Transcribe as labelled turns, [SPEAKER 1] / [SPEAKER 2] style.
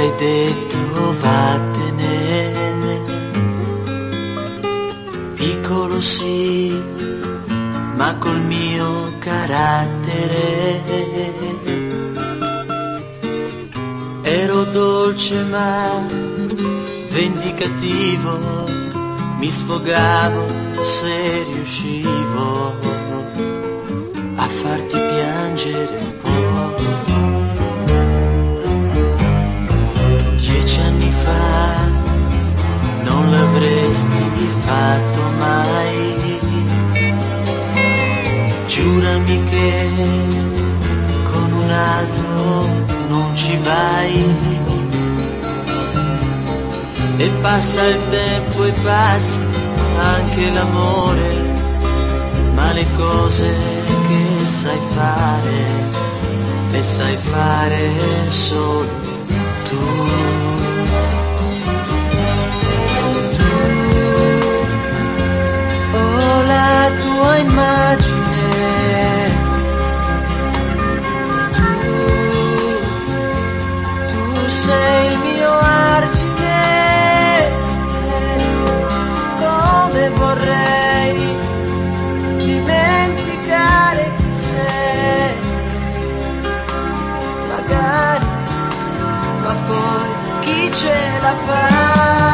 [SPEAKER 1] avrei detto vattene. Piccolo sì, ma col mio carattere. Ero dolce ma vendicativo, mi sfogavo se riuscivo l'avresti fatto mai. Giurami che con un altro non ci vai. E passa il tempo e passa anche l'amore, ma le cose che sai fare, le sai fare solo tu. Immagine. Tu, tu sei il mio argine. Come vorrei dimenticare chi sei. Magari, ma poi chi ce la fa?